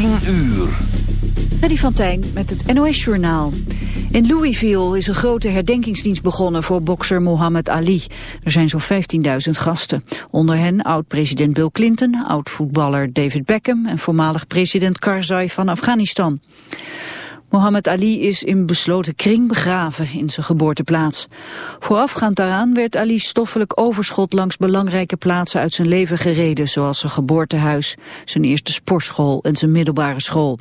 10 uur. Van met het NOS-journaal. In Louisville is een grote herdenkingsdienst begonnen voor bokser Muhammad Ali. Er zijn zo'n 15.000 gasten. Onder hen oud-president Bill Clinton, oud-voetballer David Beckham... en voormalig president Karzai van Afghanistan. Mohammed Ali is in besloten kring begraven in zijn geboorteplaats. Voorafgaand daaraan werd Ali's stoffelijk overschot langs belangrijke plaatsen uit zijn leven gereden, zoals zijn geboortehuis, zijn eerste sportschool en zijn middelbare school.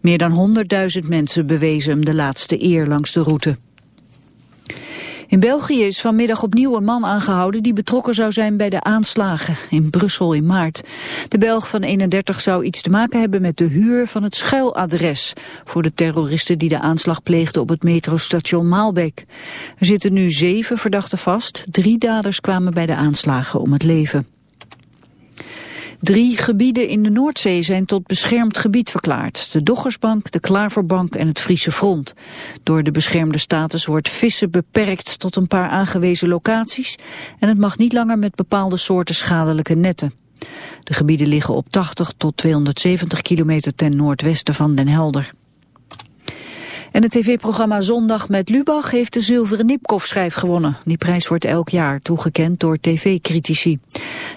Meer dan 100.000 mensen bewezen hem de laatste eer langs de route. In België is vanmiddag opnieuw een man aangehouden die betrokken zou zijn bij de aanslagen in Brussel in maart. De Belg van 31 zou iets te maken hebben met de huur van het schuiladres voor de terroristen die de aanslag pleegden op het metrostation Maalbeek. Er zitten nu zeven verdachten vast. Drie daders kwamen bij de aanslagen om het leven. Drie gebieden in de Noordzee zijn tot beschermd gebied verklaard. De Doggersbank, de Klaverbank en het Friese Front. Door de beschermde status wordt vissen beperkt tot een paar aangewezen locaties... en het mag niet langer met bepaalde soorten schadelijke netten. De gebieden liggen op 80 tot 270 kilometer ten noordwesten van Den Helder. En het tv-programma Zondag met Lubach heeft de zilveren Nipkoff-schijf gewonnen. Die prijs wordt elk jaar toegekend door tv-critici.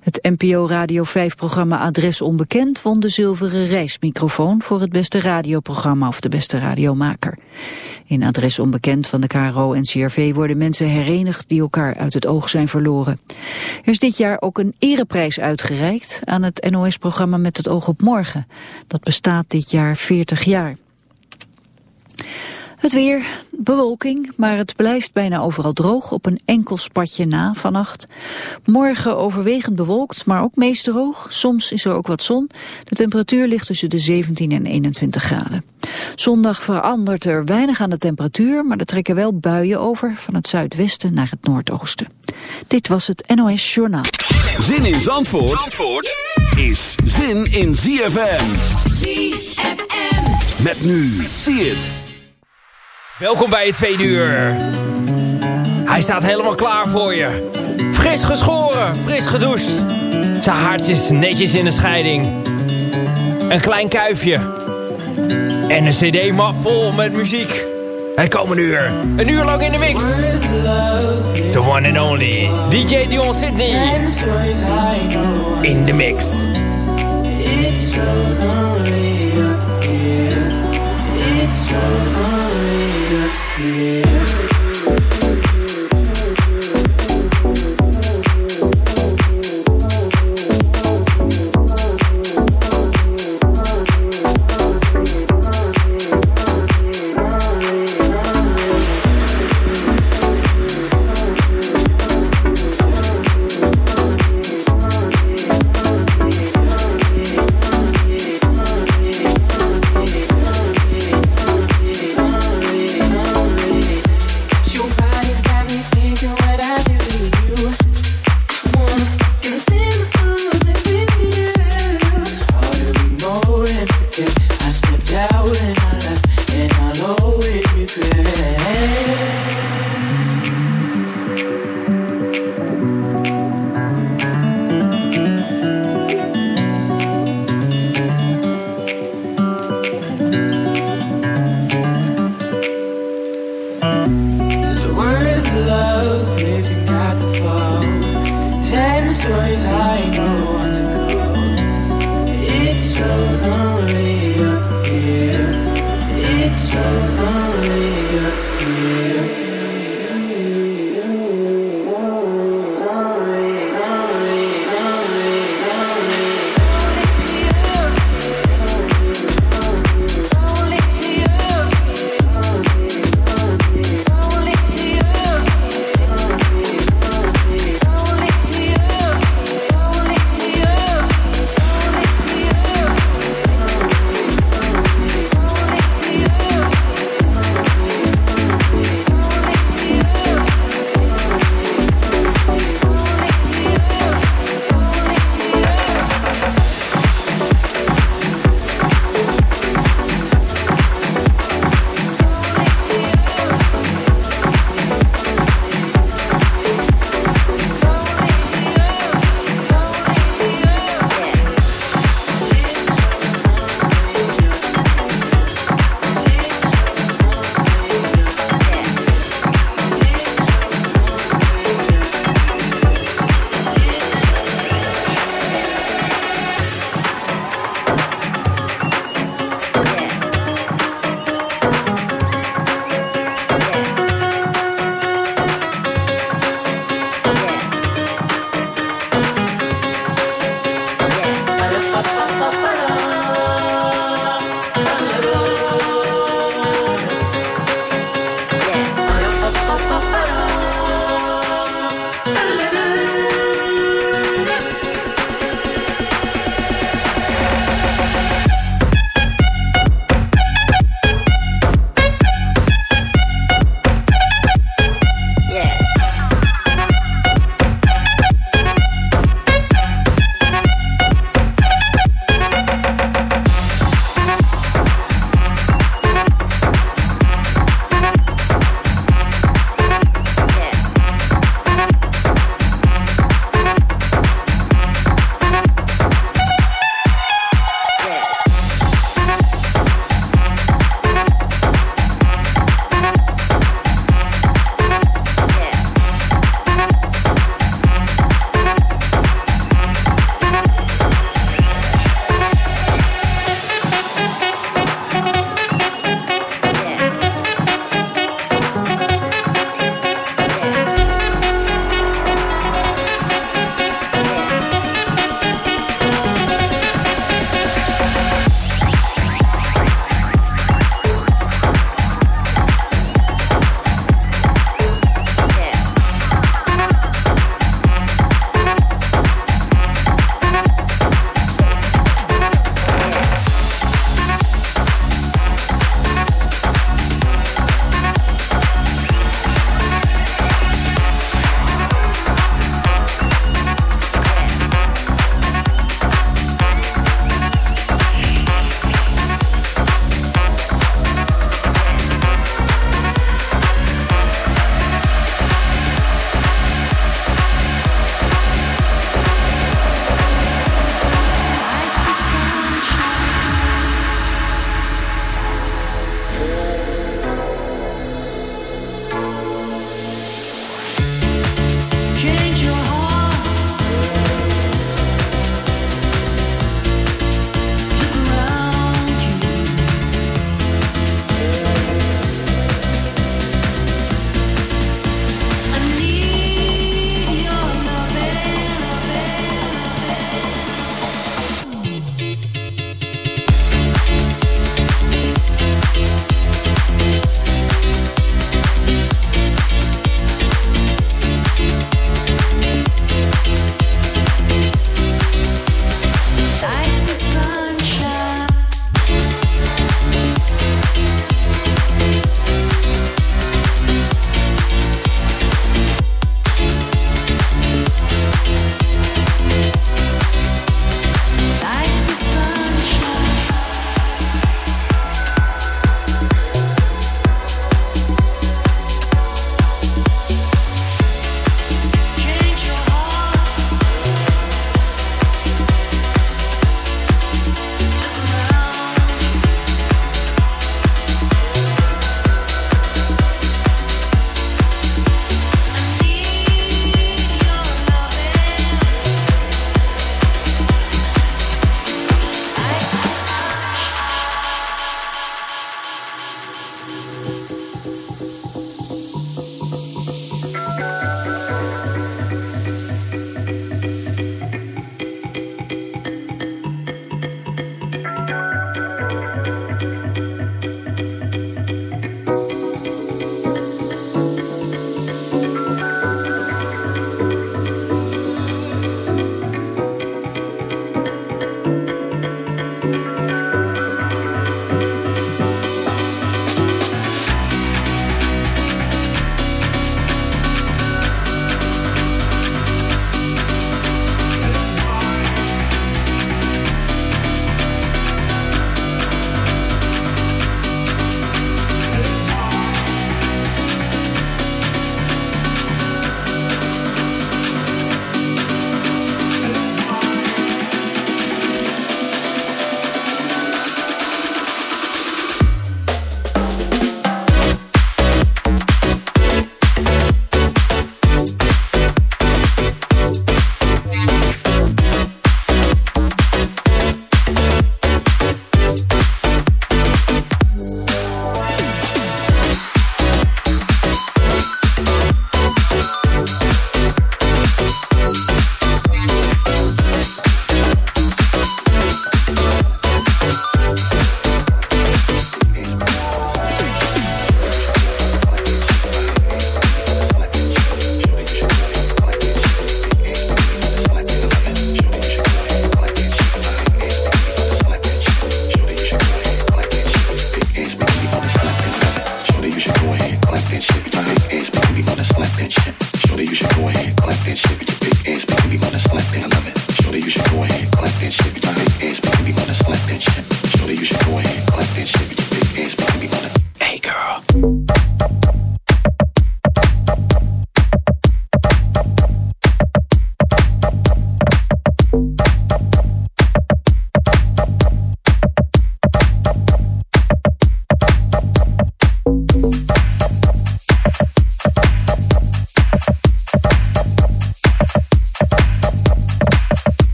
Het NPO Radio 5-programma Adres Onbekend won de zilveren reismicrofoon voor het beste radioprogramma of de beste radiomaker. In Adres Onbekend van de KRO en CRV worden mensen herenigd die elkaar uit het oog zijn verloren. Er is dit jaar ook een ereprijs uitgereikt aan het NOS-programma Met het oog op morgen. Dat bestaat dit jaar 40 jaar. Het weer, bewolking, maar het blijft bijna overal droog op een enkel spatje na vannacht. Morgen overwegend bewolkt, maar ook meest droog. Soms is er ook wat zon. De temperatuur ligt tussen de 17 en 21 graden. Zondag verandert er weinig aan de temperatuur, maar er trekken wel buien over van het zuidwesten naar het noordoosten. Dit was het NOS Journaal. Zin in Zandvoort, Zandvoort is zin in ZFM. ZFM. Met nu, zie het. Welkom bij het tweede uur. Hij staat helemaal klaar voor je. Fris geschoren, fris gedoucht. Zijn haartjes netjes in de scheiding. Een klein kuifje. En een cd-map vol met muziek. Het komende uur. Een uur lang in de mix. The one and only. DJ Dion Sydney. In de mix. It's so lonely up here. It's so lonely up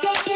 love.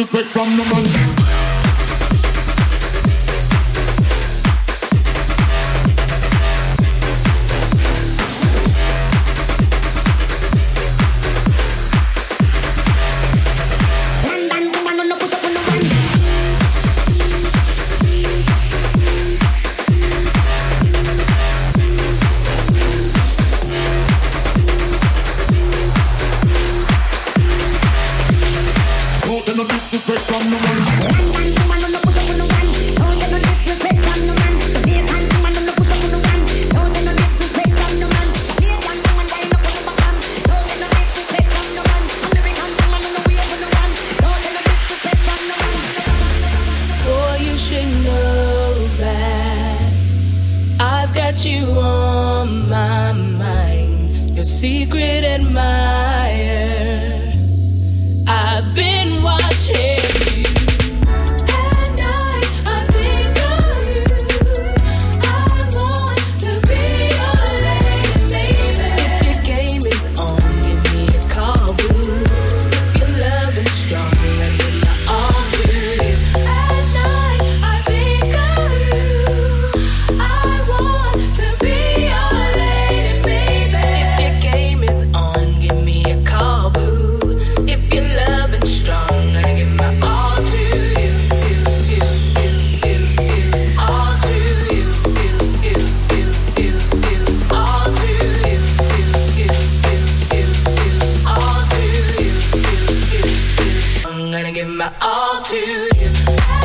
Disrespect from the man. gonna give my all to you.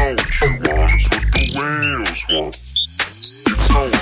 no two artists what the wheels, want. It's no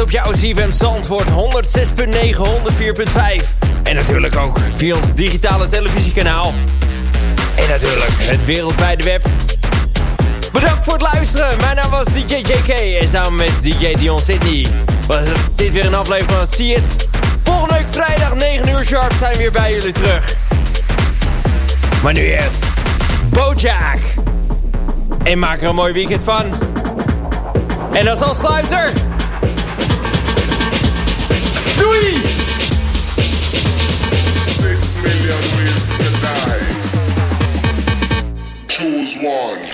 op jouw ZFM Zandvoort. 106.9, 104.5. En natuurlijk ook via ons digitale televisiekanaal. En natuurlijk het wereldwijde web. Bedankt voor het luisteren. Mijn naam was DJ JK. En samen met DJ Dion Sydney was dit weer een aflevering van See It. Volgende week vrijdag 9 uur sharp zijn we weer bij jullie terug. Maar nu eerst Bojack. En maak er een mooi weekend van. En als afsluiter... one.